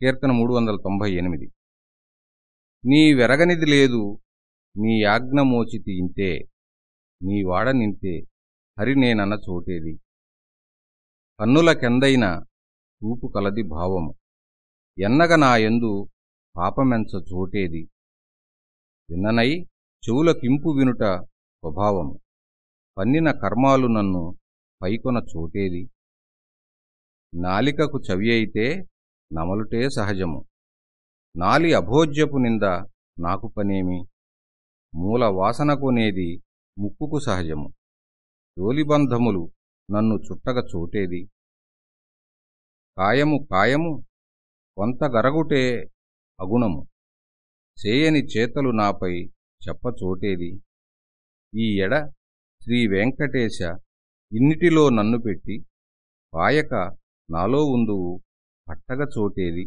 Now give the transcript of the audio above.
కీర్తన మూడు వందల తొంభై ఎనిమిది. నీ వెరగనిది లేదు నీ యాజ్ఞ మోచితి ఇంతే నీ వాడనింతే హరి నేనన్న చోటేది. కన్నులకెందైన చూపు కలది భావము ఎన్నగ నాయందు పాపమెంచ చోటేది. విన్ననై చెవులకింపు వినుట స్వభావము పన్నిన కర్మాలు నన్ను పైకొన చోటేది. నాలికకు చవి అయితే నమలుటే సహజము. నాలి అభోజ్యపు నింద నాకు పనేమి? మూల వాసన కొనేది ముక్కుకు సహజము. జోలిబంధములు నన్ను చుట్టగ చోటేది. కాయము కాయము కొంత గరగుటే అగుణము. చేయని చేతలు నాపై చెప్పచోటేది ఈ ఎడ శ్రీ వెంకటేశ ఇన్నిటిలో నన్ను పెట్టి పాయక నాలో ఉందువు పట్టక చోటేది.